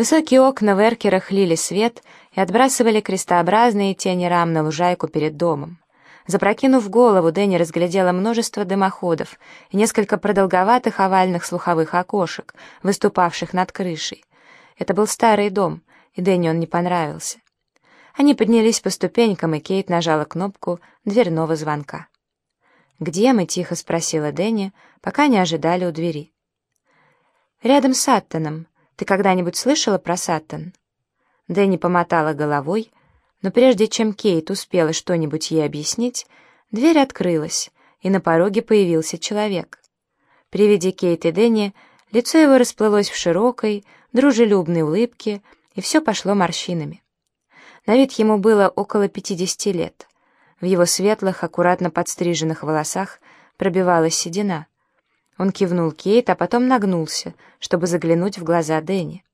Высокие окна в эркерах лили свет и отбрасывали крестообразные тени рам на лужайку перед домом. Запрокинув голову, Дэнни разглядела множество дымоходов и несколько продолговатых овальных слуховых окошек, выступавших над крышей. Это был старый дом, и Дэнни он не понравился. Они поднялись по ступенькам, и Кейт нажала кнопку дверного звонка. «Где мы?» — тихо спросила Дэнни, пока не ожидали у двери. «Рядом с Аттоном. Ты когда-нибудь слышала про Саттон?» Дэнни помотала головой, но прежде чем Кейт успела что-нибудь ей объяснить, дверь открылась, и на пороге появился человек. При виде Кейт и Дэнни лицо его расплылось в широкой, дружелюбной улыбке, и все пошло морщинами. На вид ему было около пятидесяти лет. В его светлых, аккуратно подстриженных волосах пробивалась седина. Он кивнул Кейт, а потом нагнулся, чтобы заглянуть в глаза Дэнни.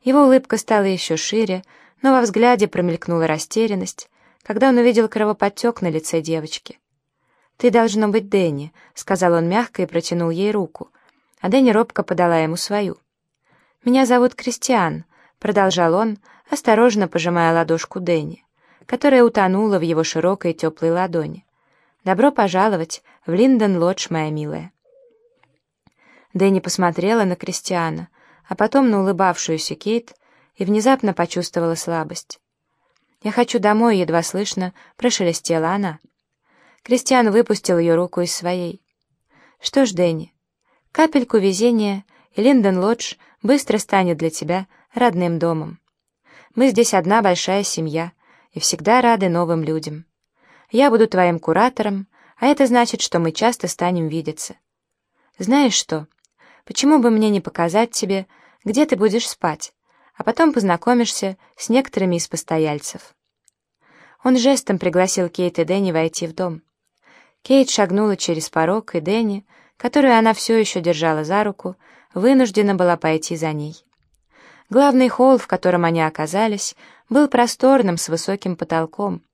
Его улыбка стала еще шире, но во взгляде промелькнула растерянность, когда он увидел кровоподтек на лице девочки. «Ты должно быть Дэнни», — сказал он мягко и протянул ей руку, а Дэнни робко подала ему свою. «Меня зовут Кристиан», — продолжал он, осторожно пожимая ладошку Дэнни, которая утонула в его широкой теплой ладони. «Добро пожаловать в Линдон-Лодж, моя милая». Дэнни посмотрела на Кристиана, а потом на улыбавшуюся Кейт и внезапно почувствовала слабость. «Я хочу домой», — едва слышно прошелестела она. Кристиан выпустил ее руку из своей. «Что ж, Дэнни, капельку везения, и Линдон-Лодж быстро станет для тебя родным домом. Мы здесь одна большая семья и всегда рады новым людям. Я буду твоим куратором, а это значит, что мы часто станем видеться. Знаешь что, почему бы мне не показать тебе, где ты будешь спать, а потом познакомишься с некоторыми из постояльцев?» Он жестом пригласил Кейт и Дэнни войти в дом. Кейт шагнула через порог, и Дэнни, которую она все еще держала за руку, вынуждена была пойти за ней. Главный холл, в котором они оказались, был просторным с высоким потолком.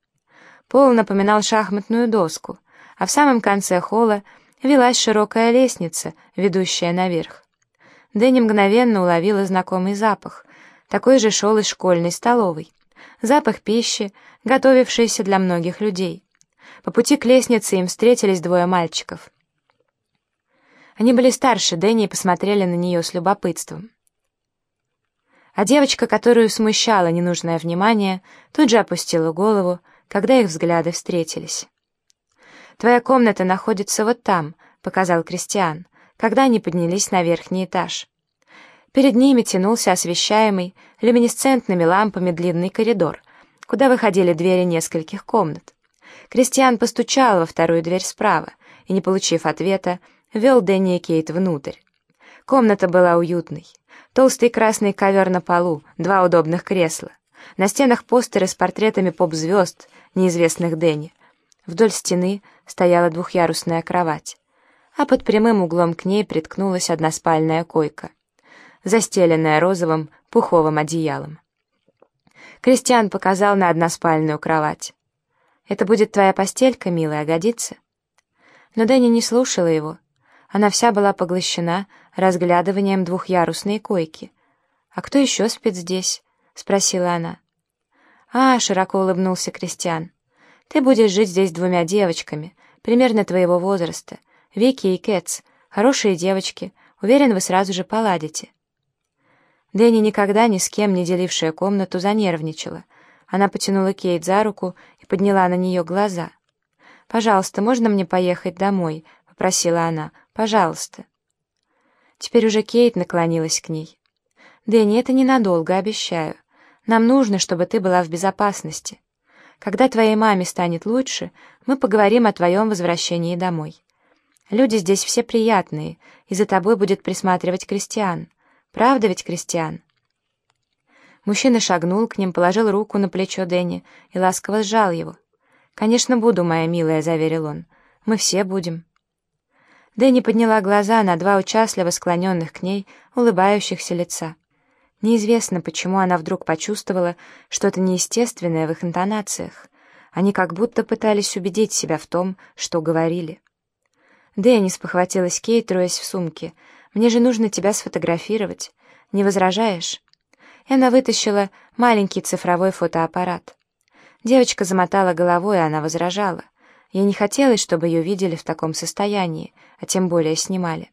Пол напоминал шахматную доску, а в самом конце холла велась широкая лестница, ведущая наверх. Дэнни мгновенно уловила знакомый запах. Такой же шел из школьной столовой. Запах пищи, готовившейся для многих людей. По пути к лестнице им встретились двое мальчиков. Они были старше Дэнни и посмотрели на нее с любопытством. А девочка, которую смущало ненужное внимание, тут же опустила голову, когда их взгляды встретились. «Твоя комната находится вот там», — показал Кристиан, когда они поднялись на верхний этаж. Перед ними тянулся освещаемый люминесцентными лампами длинный коридор, куда выходили двери нескольких комнат. Кристиан постучал во вторую дверь справа и, не получив ответа, вел Дэнни и Кейт внутрь. Комната была уютной. Толстый красный ковер на полу, два удобных кресла. На стенах постеры с портретами поп-звезд, неизвестных Дэнни. Вдоль стены стояла двухъярусная кровать, а под прямым углом к ней приткнулась односпальная койка, застеленная розовым пуховым одеялом. Кристиан показал на односпальную кровать. «Это будет твоя постелька, милая, годится?» Но Дэнни не слушала его. Она вся была поглощена разглядыванием двухъярусной койки. «А кто еще спит здесь?» — спросила она. «А», — широко улыбнулся Кристиан, — «ты будешь жить здесь двумя девочками, примерно твоего возраста, Вики и Кэтс, хорошие девочки, уверен, вы сразу же поладите». Дэнни, никогда ни с кем не делившая комнату, занервничала. Она потянула Кейт за руку и подняла на нее глаза. «Пожалуйста, можно мне поехать домой?» — попросила она. «Пожалуйста». Теперь уже Кейт наклонилась к ней. «Дэнни, это ненадолго, обещаю. Нам нужно, чтобы ты была в безопасности. Когда твоей маме станет лучше, мы поговорим о твоем возвращении домой. Люди здесь все приятные, и за тобой будет присматривать Кристиан. Правда ведь, Кристиан?» Мужчина шагнул к ним, положил руку на плечо Дэнни и ласково сжал его. «Конечно, буду, моя милая», — заверил он. «Мы все будем». Дэнни подняла глаза на два участливо склоненных к ней, улыбающихся лица. Неизвестно, почему она вдруг почувствовала что-то неестественное в их интонациях. Они как будто пытались убедить себя в том, что говорили. «Дэнни», — спохватилась Кейт, троясь в сумке, — «мне же нужно тебя сфотографировать. Не возражаешь?» и она вытащила маленький цифровой фотоаппарат. Девочка замотала головой, и она возражала. Ей не хотелось, чтобы ее видели в таком состоянии, а тем более снимали.